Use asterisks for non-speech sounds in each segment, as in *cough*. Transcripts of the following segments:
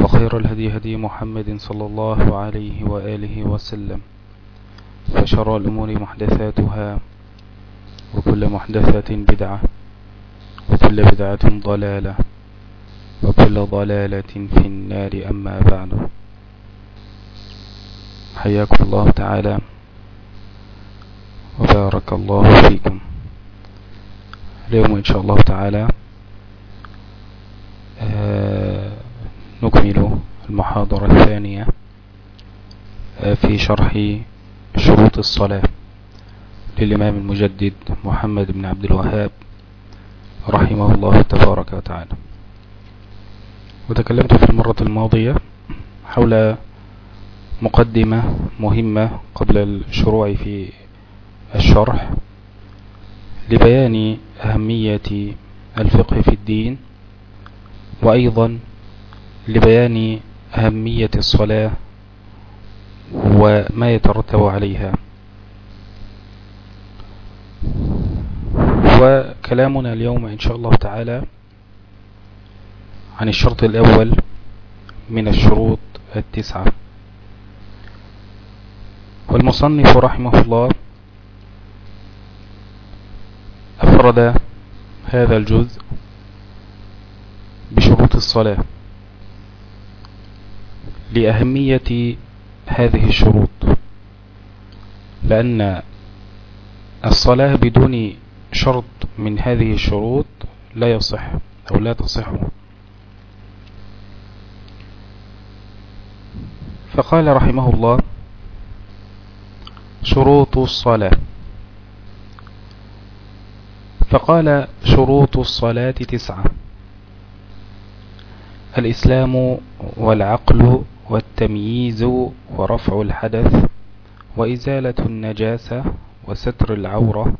وخير الهدي هدي محمد صلى الله عليه وآله وسلم. فشر الأمور محدثاتها وكل محدثة بدعة وكل بدعة ضلالة وكل ضلالة في النار أما بعد. حياكم الله تعالى وبارك الله فيكم. اليوم إن شاء الله تعالى نكمل المحاضرة الثانية آه، في شرح شروط الصلاة للإمام المجدد محمد بن عبد الوهاب رحمه الله تبارك وتعالى. وتكلمت في المرة الماضية حول مقدمة مهمة قبل الشروع في الشرح لبيان أهمية الفقه في الدين وأيضا لبيان أهمية الصلاة وما يترتب عليها. وكلامنا اليوم إن شاء الله تعالى عن الشرط الأول من الشروط التسعة. والمصنف رحمه الله أفرد هذا الجزء بشروط الصلاة. لأهمية هذه الشروط. لأن الصلاة بدون شرط من هذه الشروط لا يصح أو لا تصح. فقال رحمه الله شروط الصلاة. فقال شروط الصلاة تسعة الإسلام والعقل والتمييز ورفع الحدث وإزالة النجاسة وستر العورة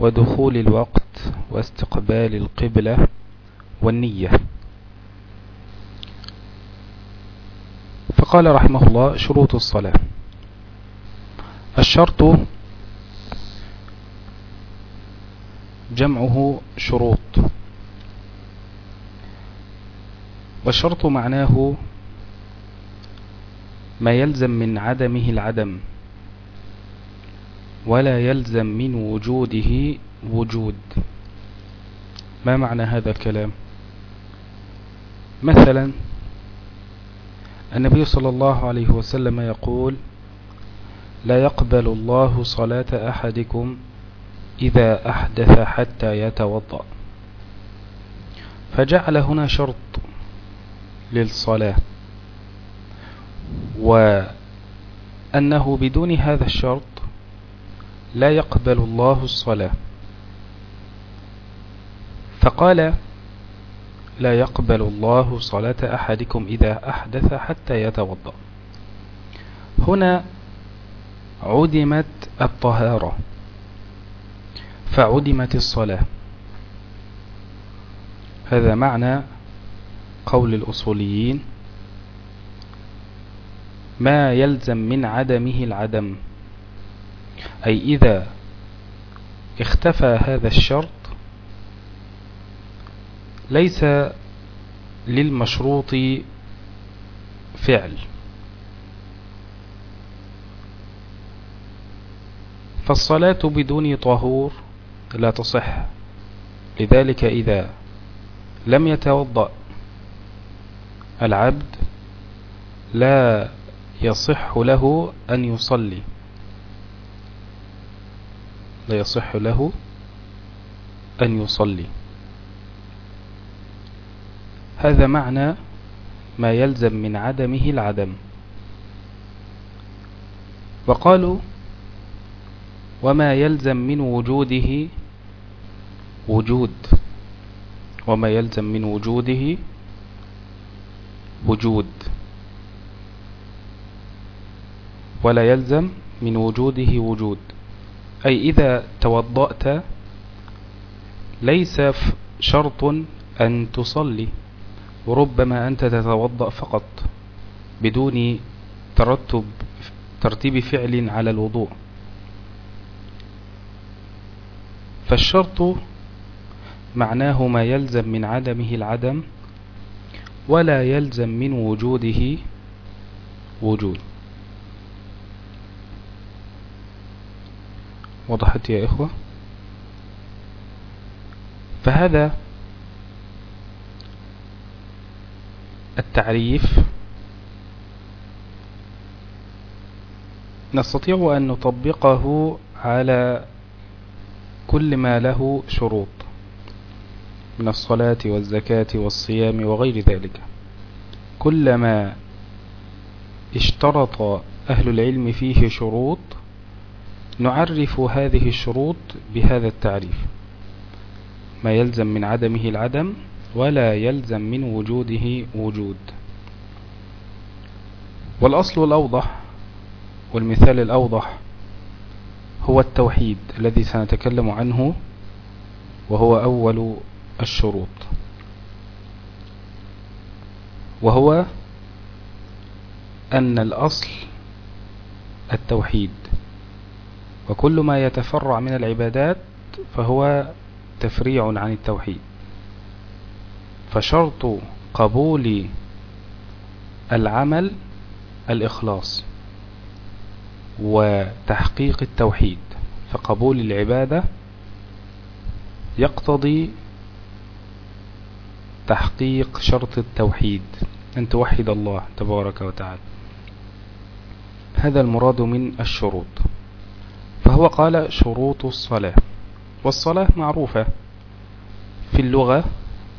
ودخول الوقت واستقبال القبلة والنية. فقال رحمه الله شروط الصلاة. الشرط جمعه شروط. والشرط معناه ما يلزم من عدمه العدم ولا يلزم من وجوده وجود. ما معنى هذا الكلام؟ مثلا النبي صلى الله عليه وسلم يقول لا يقبل الله صلاة أحدكم إذا أحدث حتى يتوضأ. فجعل هنا شرط للصلاة. وأنه بدون هذا الشرط لا يقبل الله الصلاة. فقال لا يقبل الله صلاة أحدكم إذا أحدث حتى يتوضأ. هنا عدمت الطهارة فعدمت الصلاة. هذا معنى قول الأصوليين ما يلزم من عدمه العدم. أي إذا اختفى هذا الشرط ليس للمشروط فعل. فالصلاة بدون طهور لا تصح. لذلك إذا لم يتوضأ العبد لا يصح له أن يصلي. لا يصح له أن يصلي. هذا معنى ما يلزم من عدمه العدم. وقالوا وما يلزم من وجوده وجود. وما يلزم من وجوده وجود. ولا يلزم من وجوده وجود. أي إذا توضأت ليس شرط أن تصلي وربما أنت تتوضأ فقط بدون ترتب ترتيب فعل على الوضوء. فالشرط معناه ما يلزم من عدمه العدم ولا يلزم من وجوده وجود. وضحت يا إخوة. فهذا التعريف. نستطيع أن نطبقه على كل ما له شروط من الصلاة والزكاة والصيام وغير ذلك. كلما اشترط أهل العلم فيه شروط نعرف هذه الشروط بهذا التعريف. ما يلزم من عدمه العدم ولا يلزم من وجوده وجود. والأصل الأوضح والمثال الأوضح هو التوحيد الذي سنتكلم عنه وهو أول الشروط. وهو أن الأصل التوحيد. وكل ما يتفرع من العبادات فهو تفريع عن التوحيد. فشرط قبول العمل الإخلاص وتحقيق التوحيد فقبول العبادة يقتضي تحقيق شرط التوحيد أن توحد الله تبارك وتعالى. هذا المراد من الشروط. فهو قال شروط الصلاة. والصلاة معروفة في اللغة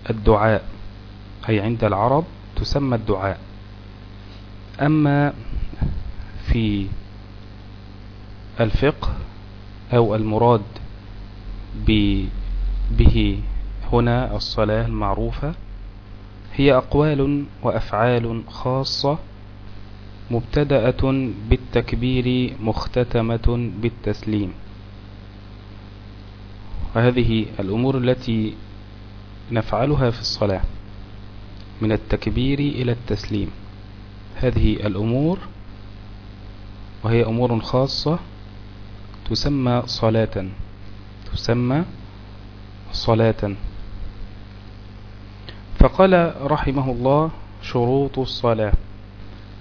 الدعاء أي عند العرب تسمى الدعاء. أما في الفقه أو المراد به هنا الصلاة المعروفة هي أقوال وأفعال خاصة مبتدأة بالتكبير مختتمة بالتسليم. وهذه الأمور التي نفعلها في الصلاة من التكبير إلى التسليم. هذه الأمور وهي أمور خاصة تسمى صلاة تسمى صلاة. فقال رحمه الله شروط الصلاة.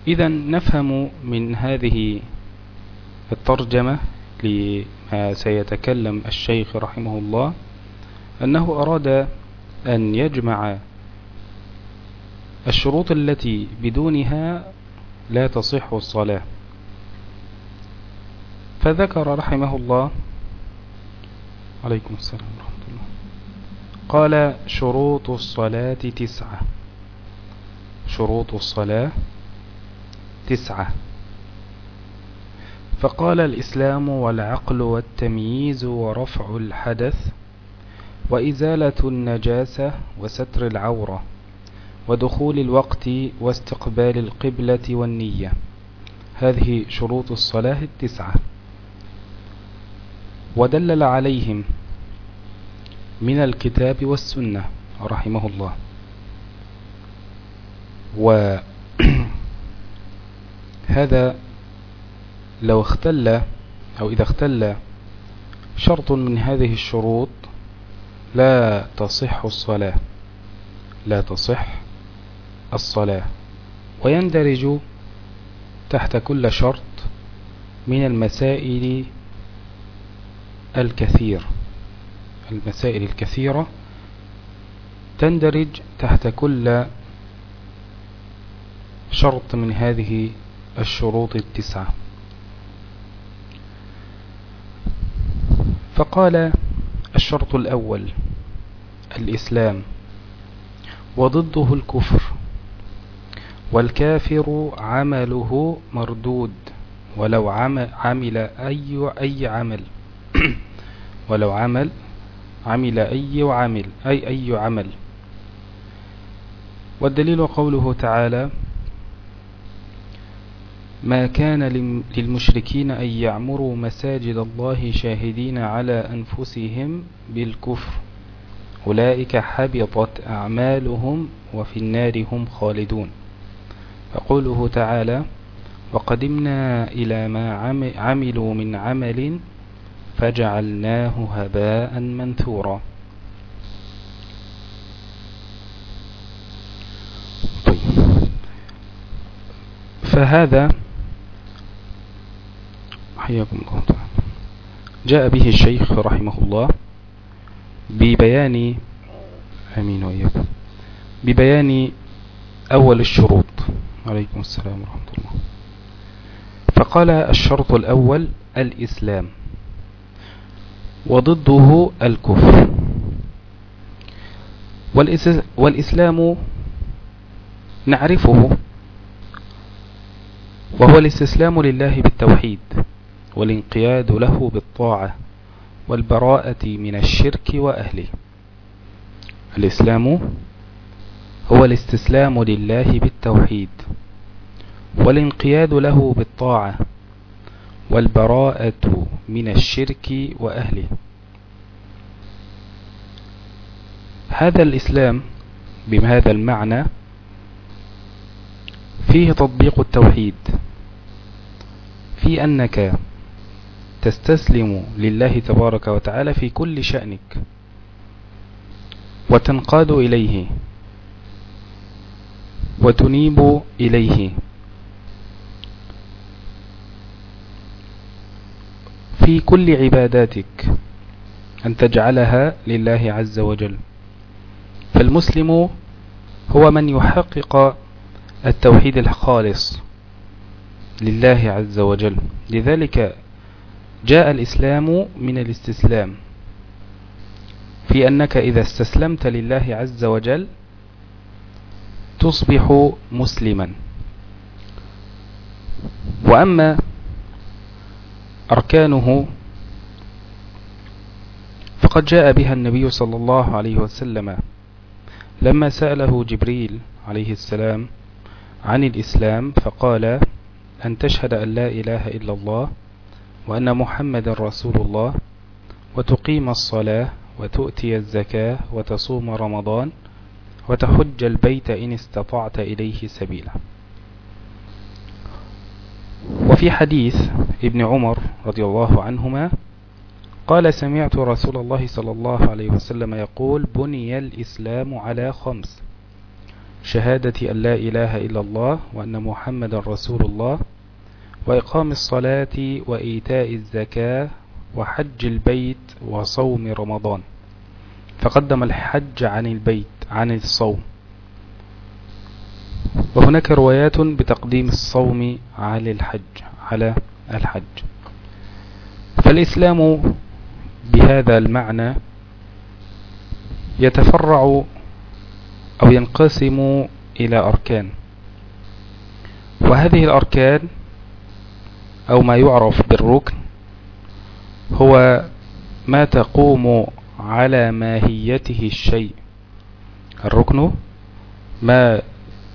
إذا نفهم من هذه الترجمة لما سيتكلم الشيخ رحمه الله أنه أراد أن يجمع الشروط التي بدونها لا تصح الصلاة. فذكر رحمه الله عليكم السلام ورحمة الله قال شروط الصلاة تسعة. شروط الصلاة تسعة. فقال الإسلام والعقل والتمييز ورفع الحدث وإزالة النجاسة وستر العورة ودخول الوقت واستقبال القبلة والنية. هذه شروط الصلاة التسعة. ودلل عليهم من الكتاب والسنة رحمه الله. وهذا لو اختل أو إذا اختل شرط من هذه الشروط لا تصح الصلاة لا تصح الصلاة ويندرج تحت كل شرط من المسائل الكثير المسائل الكثيرة تندرج تحت كل شرط من هذه الشروط التسعة. فقال الشرط الأول الإسلام وضده الكفر والكافر عمله مردود ولو عمل أي, أي عمل. *coughs* ولو عمل عمل أي عمل أي أي عمل. والدليل قوله تعالى ما كان للمشركين أن يعمروا مساجد الله شاهدين على أنفسهم بالكفر. أولئك حبطت أعمالهم وفي النار هم خالدون. فقوله تعالى وقدمنا إلى ما عملوا من عمل فجعلناه هباء منثورا. طيب. فهذا حياكم الله تعالى. جاء به الشيخ رحمه الله ببيان أمين وإياكم ببيان أول الشروط. عليكم السلام ورحمة الله. فقال الشرط الأول الإسلام وضده الكفر. والإسلام نعرفه وهو الاستسلام لله بالتوحيد. والانقياد له بالطاعة والبراءة من الشرك وأهله. الإسلام هو الاستسلام لله بالتوحيد والانقياد له بالطاعة والبراءة من الشرك وأهله. هذا الإسلام بهذا المعنى فيه تطبيق التوحيد في أنك تستسلم لله تبارك وتعالى في كل شأنك وتنقاد إليه وتنيب إليه. في كل عباداتك أن تجعلها لله عز وجل. فالمسلم هو من يحقق التوحيد الخالص لله عز وجل. لذلك جاء الإسلام من الاستسلام. في أنك إذا استسلمت لله عز وجل تصبح مسلما. وأما أركانه فقد جاء بها النبي صلى الله عليه وسلم لما سأله جبريل عليه السلام عن الإسلام فقال أن تشهد أن لا إله إلا الله وأن محمد رسول الله وتقيم الصلاة وتؤتي الزكاة وتصوم رمضان وتحج البيت إن استطعت إليه سبيلا. وفي حديث ابن عمر رضي الله عنهما قال سمعت رسول الله صلى الله عليه وسلم يقول بني الإسلام على خمس شهادة أن لا إله إلا الله وأن محمد رسول الله وإقام الصلاة وإيتاء الزكاة وحج البيت وصوم رمضان. فقدم الحج عن البيت عن الصوم. وهناك روايات بتقديم الصوم على الحج على الحج. فالإسلام بهذا المعنى يتفرع أو ينقسم إلى أركان. وهذه الأركان أو ما يعرف بالركن هو ما تقوم على ماهيته الشيء. الركن ما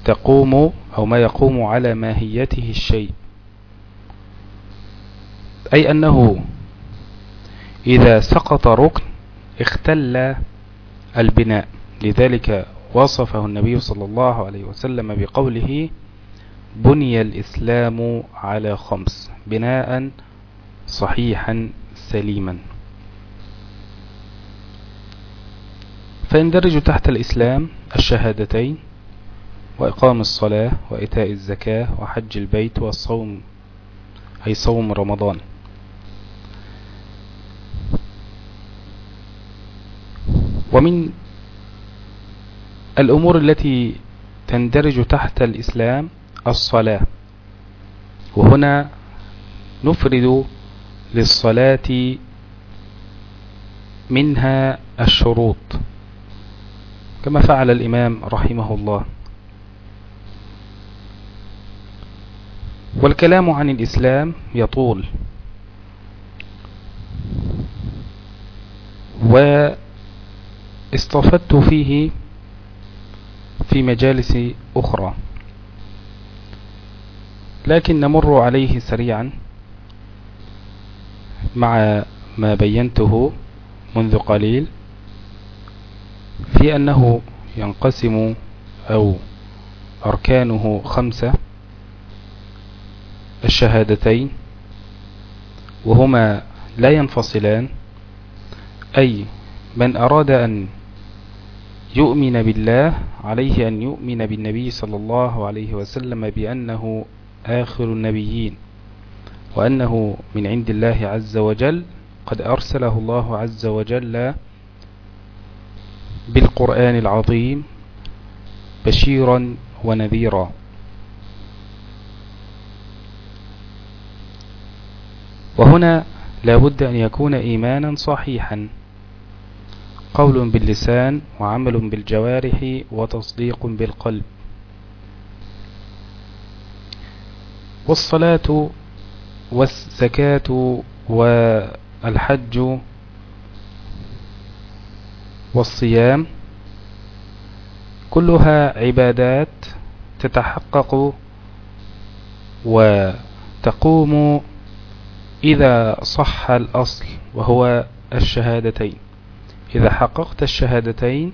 تقوم أو ما يقوم على ماهيته الشيء. أي أنه إذا سقط ركن اختل البناء. لذلك وصفه النبي صلى الله عليه وسلم بقوله بني الإسلام على خمس بناء صحيحا سليما. فيندرج تحت الإسلام الشهادتين وإقام الصلاة وإتاء الزكاة وحج البيت والصوم أي صوم رمضان. ومن الأمور التي تندرج تحت الإسلام الصلاة. وهنا نفرد للصلاة منها الشروط كما فعل الإمام رحمه الله. والكلام عن الإسلام يطول. واستفدت فيه في مجالس أخرى. لكن نمر عليه سريعا مع ما بينته منذ قليل في أنه ينقسم أو أركانه خمسة الشهادتين وهما لا ينفصلان أي من أراد أن يؤمن بالله عليه أن يؤمن بالنبي صلى الله عليه وسلم بأنه آخر النبيين وأنه من عند الله عز وجل قد أرسله الله عز وجل بالقرآن العظيم بشيرا ونذيرا. وهنا لا بد أن يكون إيمانا صحيحا قول باللسان وعمل بالجوارح وتصديق بالقلب. والصلاة والزكاة والحج والصيام كلها عبادات تتحقق وتقوم إذا صح الأصل وهو الشهادتين. إذا حققت الشهادتين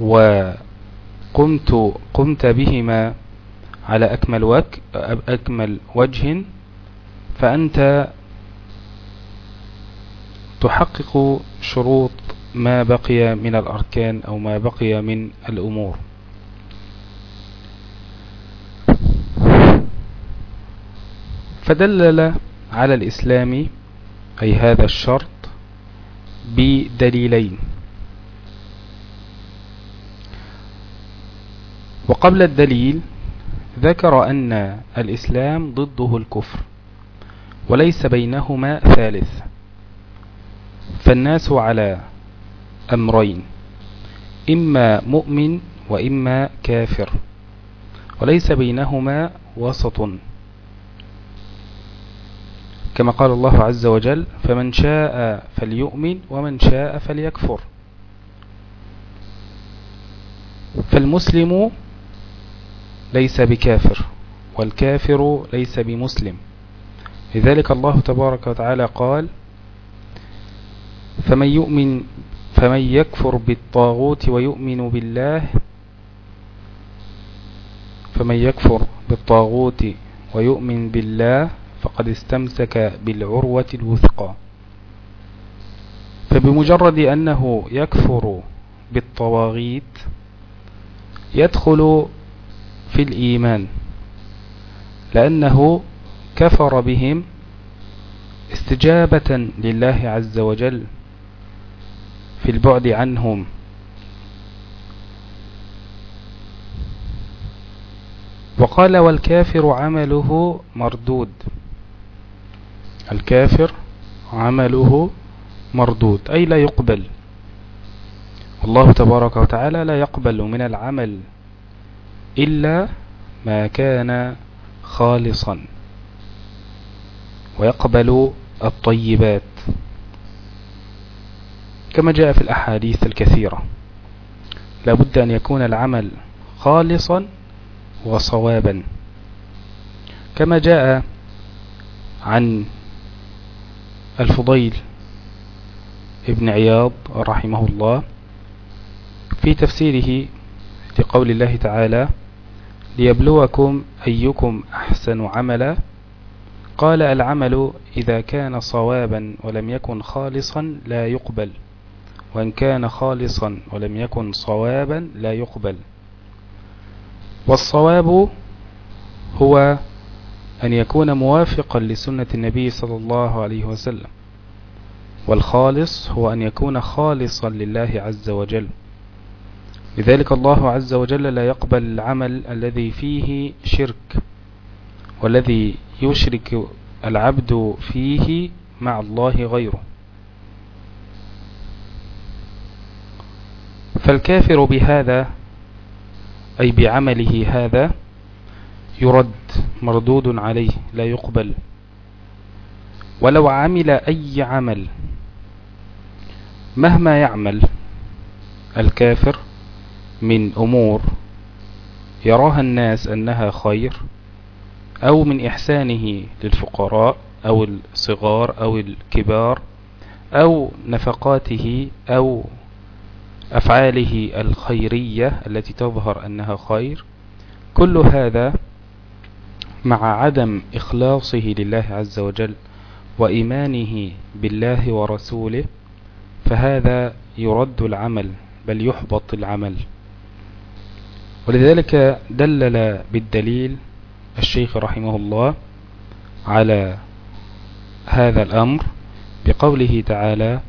وقمت قمت بهما على أكمل, وك أكمل وجه فأنت تحقق شروط ما بقي من الأركان أو ما بقي من الأمور. فدلل على الإسلام أي هذا الشرط بدليلين. وقبل الدليل ذكر أن الإسلام ضده الكفر وليس بينهما ثالث فالناس على أمرين إما مؤمن وإما كافر وليس بينهما وسط. كما قال الله عز وجل فمن شاء فليؤمن ومن شاء فليكفر فالمسلم ليس بكافر والكافر ليس بمسلم. لذلك الله تبارك وتعالى قال فمن يؤمن فمن يكفر بالطاغوت ويؤمن بالله فمن يكفر بالطاغوت ويؤمن بالله فقد استمسك بالعروة الوثقى. فبمجرد أنه يكفر بالطواغيت يدخل في الإيمان لأنه كفر بهم استجابة لله عز وجل في البعد عنهم. وقال والكافر عمله مردود. الكافر عمله مردود أي لا يقبل. الله تبارك وتعالى لا يقبل من العمل. إلا ما كان خالصا. ويقبل الطيبات. كما جاء في الأحاديث الكثيرة. لا بد أن يكون العمل خالصا وصوابا. كما جاء عن الفضيل ابن عياض رحمه الله في تفسيره لقول الله تعالى ليبلوكم أيكم أحسن عملا؟ قال العمل إذا كان صوابا ولم يكن خالصا لا يقبل وإن كان خالصا ولم يكن صوابا لا يقبل. والصواب هو أن يكون موافقا لسنة النبي صلى الله عليه وسلم والخالص هو أن يكون خالصا لله عز وجل. لذلك الله عز وجل لا يقبل العمل الذي فيه شرك والذي يشرك العبد فيه مع الله غيره. فالكافر بهذا أي بعمله هذا يرد مردود عليه لا يقبل. ولو عمل أي عمل مهما يعمل الكافر من أمور يراها الناس أنها خير أو من إحسانه للفقراء أو الصغار أو الكبار أو نفقاته أو أفعاله الخيرية التي تظهر أنها خير. كل هذا مع عدم إخلاصه لله عز وجل وإيمانه بالله ورسوله فهذا يرد العمل بل يحبط العمل. ولذلك دلل بالدليل الشيخ رحمه الله على هذا الأمر بقوله تعالى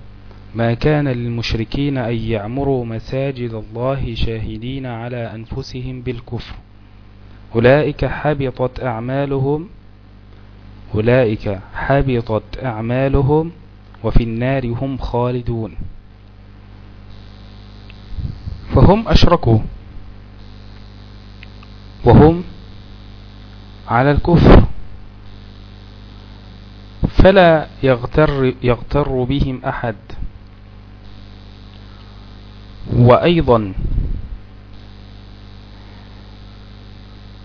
ما كان للمشركين أن يعمروا مساجد الله شاهدين على أنفسهم بالكفر. أولئك حبطت أعمالهم أولئك حبطت أعمالهم وفي النار هم خالدون. فهم أشركوا. وهم على الكفر. فلا يغتر, يغتر بهم أحد. وأيضا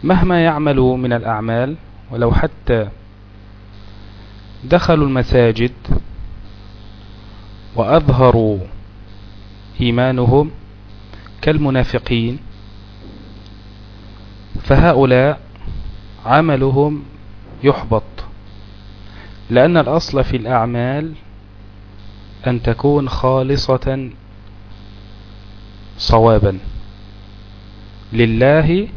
مهما يعملوا من الأعمال ولو حتى دخلوا المساجد وأظهروا إيمانهم كالمنافقين فهؤلاء عملهم يحبط لأن الأصل في الأعمال أن تكون خالصة صوابا لله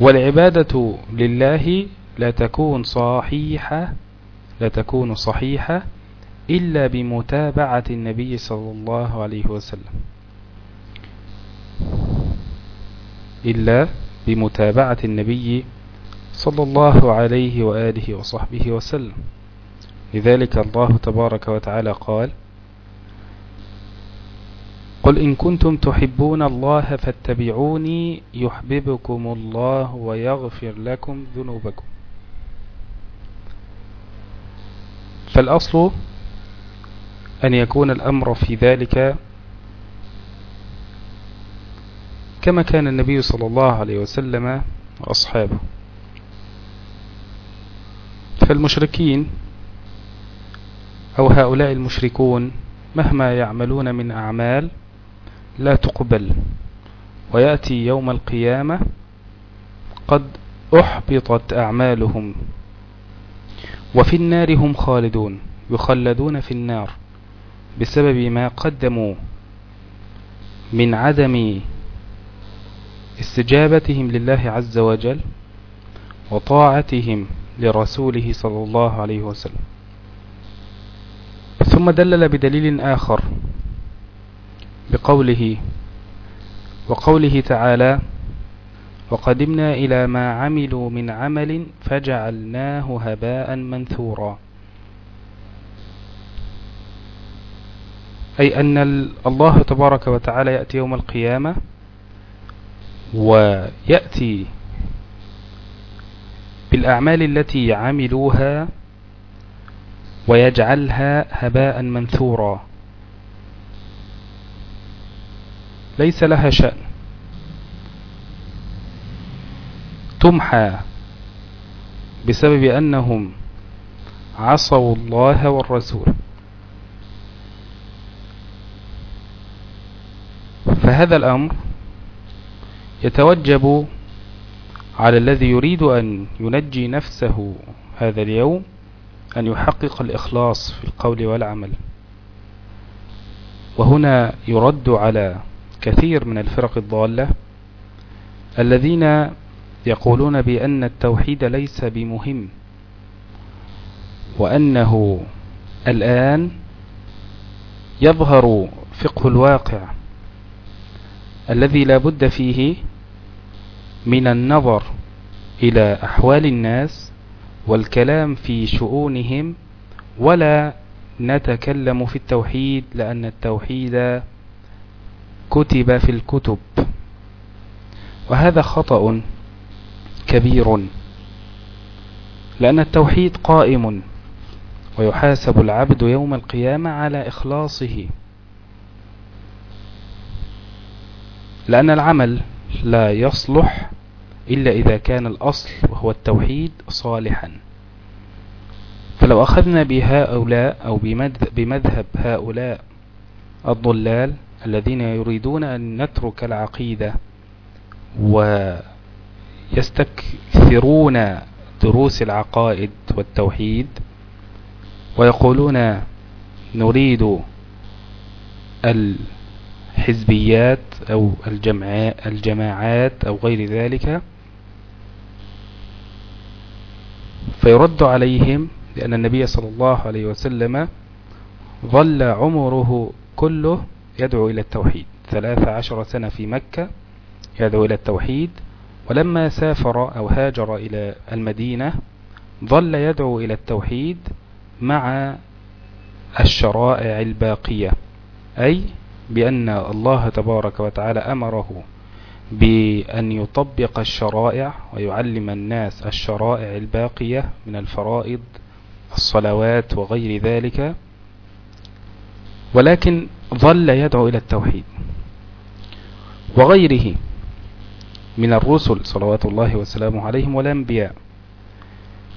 والعبادة لله لا تكون صحيحة لا تكون صحيحة إلا بمتابعة النبي صلى الله عليه وسلم. إلا بمتابعة النبي صلى الله عليه وآله وصحبه وسلم. لذلك الله تبارك وتعالى قال قل إن كنتم تحبون الله فاتبعوني يحببكم الله ويغفر لكم ذنوبكم. فالأصل أن يكون الأمر في ذلك كما كان النبي صلى الله عليه وسلم وأصحابه. فالمشركين أو هؤلاء المشركون مهما يعملون من أعمال لا تقبل ويأتي يوم القيامة قد أحبطت أعمالهم وفي النار هم خالدون يخلدون في النار بسبب ما قدموا من عدم استجابتهم لله عز وجل وطاعتهم لرسوله صلى الله عليه وسلم. ثم دلل بدليل آخر بقوله وقوله تعالى وقدمنا إلى ما عملوا من عمل فجعلناه هباء منثورا. أي أن الله تبارك وتعالى يأتي يوم القيامة ويأتي بالأعمال التي عملوها ويجعلها هباء منثورا. ليس لها شأن. تمحى بسبب أنهم عصوا الله والرسول. فهذا الأمر يتوجب على الذي يريد أن ينجي نفسه هذا اليوم أن يحقق الإخلاص في القول والعمل. وهنا يرد على كثير من الفرق الضالة الذين يقولون بأن التوحيد ليس بمهم وأنه الآن يظهر فقه الواقع الذي لا بد فيه من النظر إلى أحوال الناس والكلام في شؤونهم ولا نتكلم في التوحيد لأن التوحيد كتب في الكتب. وهذا خطأ كبير لأن التوحيد قائم ويحاسب العبد يوم القيامة على إخلاصه. لأن العمل لا يصلح إلا إذا كان الأصل وهو التوحيد صالحا. فلو أخذنا بهؤلاء أو بمذهب هؤلاء الضلال الذين يريدون أن نترك العقيدة ويستكثرون دروس العقائد والتوحيد ويقولون نريد الحزبيات أو الجماعات أو غير ذلك فيرد عليهم لأن النبي صلى الله عليه وسلم ظل عمره كله يدعو إلى التوحيد. ثلاث عشر سنة في مكة يدعو إلى التوحيد ولما سافر أو هاجر إلى المدينة ظل يدعو إلى التوحيد مع الشرائع الباقية أي بأن الله تبارك وتعالى أمره بأن يطبق الشرائع ويعلم الناس الشرائع الباقية من الفرائض الصلوات وغير ذلك. ولكن ظل يدعو إلى التوحيد وغيره من الرسل صلوات الله وسلامه عليهم والأنبياء.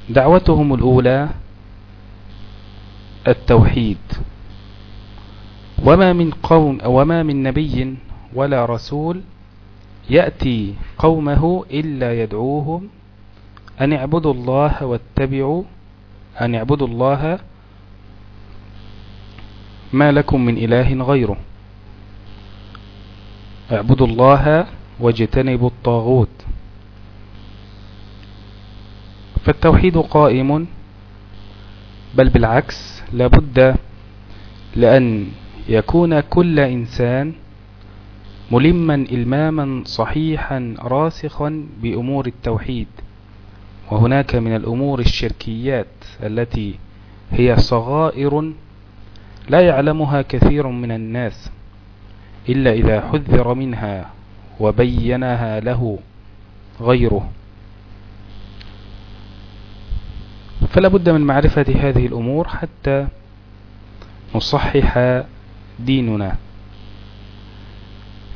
دعوتهم الأولى التوحيد. وما من قوم وما من نبي ولا رسول يأتي قومه إلا يدعوهم أن اعبدوا الله واتبعوا أن اعبدوا الله ما لكم من إله غيره. اعبدوا الله واجتنبوا الطاغوت. فالتوحيد قائم بل بالعكس لابد لأن يكون كل إنسان ملما إلماما صحيحا راسخا بأمور التوحيد. وهناك من الأمور الشركيات التي هي صغائر لا يعلمها كثير من الناس إلا إذا حذر منها وبينها له غيره. فلا بد من معرفة هذه الأمور حتى نصحح ديننا.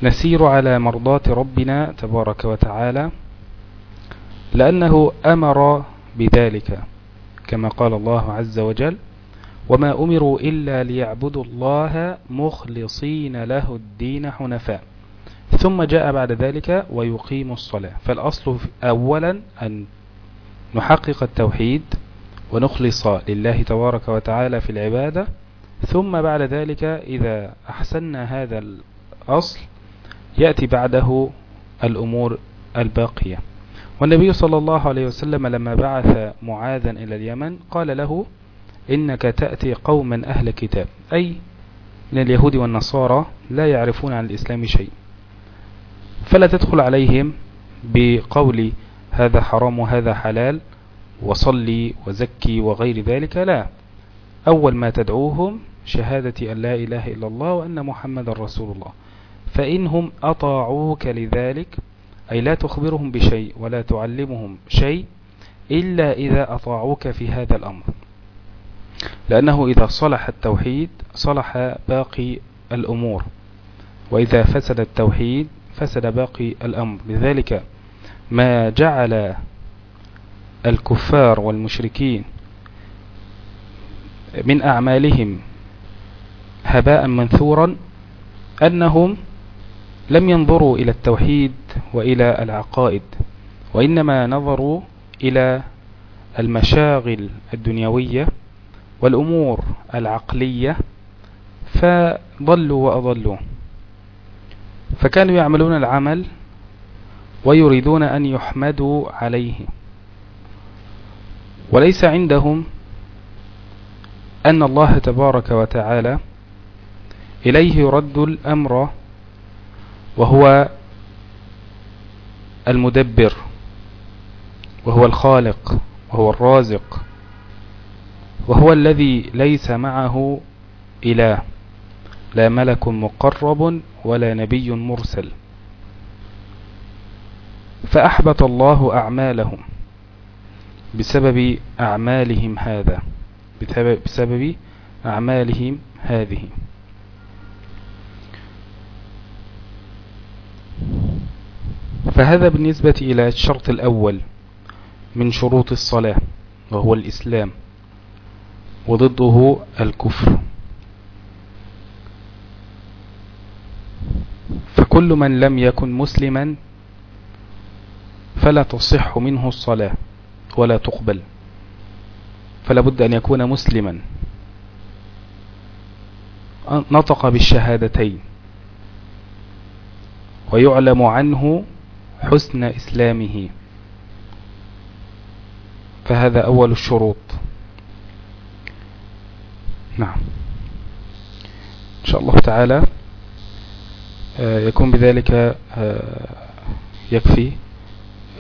نسير على مرضاة ربنا تبارك وتعالى لأنه أمر بذلك كما قال الله عز وجل وما أمروا إلا ليعبدوا الله مخلصين له الدين حنفاء ثم جاء بعد ذلك ويقيم الصلاة. فالأصل أولا أن نحقق التوحيد ونخلص لله تبارك وتعالى في العبادة ثم بعد ذلك إذا أحسننا هذا الأصل يأتي بعده الأمور الباقية. والنبي صلى الله عليه وسلم لما بعث معاذا إلى اليمن قال له إنك تأتي قوما أهل كتاب أي من اليهود والنصارى لا يعرفون عن الإسلام شيء فلا تدخل عليهم بقول هذا حرام وهذا حلال وصلي وزكي وغير ذلك لا أول ما تدعوهم شهادة أن لا إله إلا الله وأن محمد رسول الله. فإنهم أطاعوك لذلك أي لا تخبرهم بشيء ولا تعلمهم شيء إلا إذا أطاعوك في هذا الأمر. لأنه إذا صلح التوحيد صلح باقي الأمور. وإذا فسد التوحيد فسد باقي الأمر. لذلك ما جعل الكفار والمشركين من أعمالهم هباء منثورا أنهم لم ينظروا إلى التوحيد وإلى العقائد وإنما نظروا إلى المشاغل الدنيوية والأمور العقلية فضلوا وأضلوا. فكانوا يعملون العمل ويريدون أن يحمدوا عليه. وليس عندهم أن الله تبارك وتعالى إليه يرد الأمر وهو المدبر وهو الخالق وهو الرازق وهو الذي ليس معه إله لا ملك مقرب ولا نبي مرسل. فأحبط الله أعمالهم بسبب أعمالهم هذا بسبب أعمالهم هذه. فهذا بالنسبة إلى الشرط الأول من شروط الصلاة وهو الإسلام وضده الكفر. فكل من لم يكن مسلما فلا تصح منه الصلاة ولا تقبل فلا بد أن يكون مسلما. نطق بالشهادتين ويعلم عنه حسن إسلامه. فهذا أول الشروط. نعم. إن شاء الله تعالى آه، يكون بذلك آه، يكفي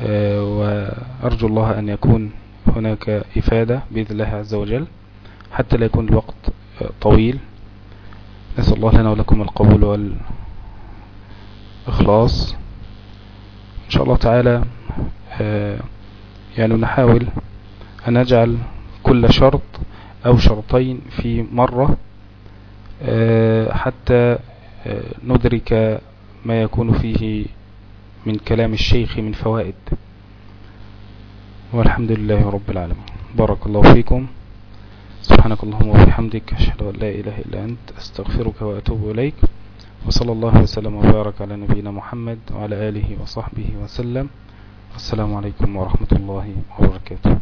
آه، وأرجو الله أن يكون هناك إفادة بإذن الله عز وجل حتى لا يكون الوقت طويل. نسأل الله لنا ولكم القبول والإخلاص. إن شاء الله تعالى يعني نحاول أن نجعل كل شرط أو شرطين في مرة حتى ندرك ما يكون فيه من كلام الشيخ من فوائد. والحمد لله رب العالمين. بارك الله فيكم. سبحانك اللهم وبحمدك أشهد أن لا إله إلا أنت أستغفرك وأتوب إليك. وصلى الله وسلم وبارك على نبينا محمد وعلى آله وصحبه وسلم. السلام عليكم ورحمة الله وبركاته.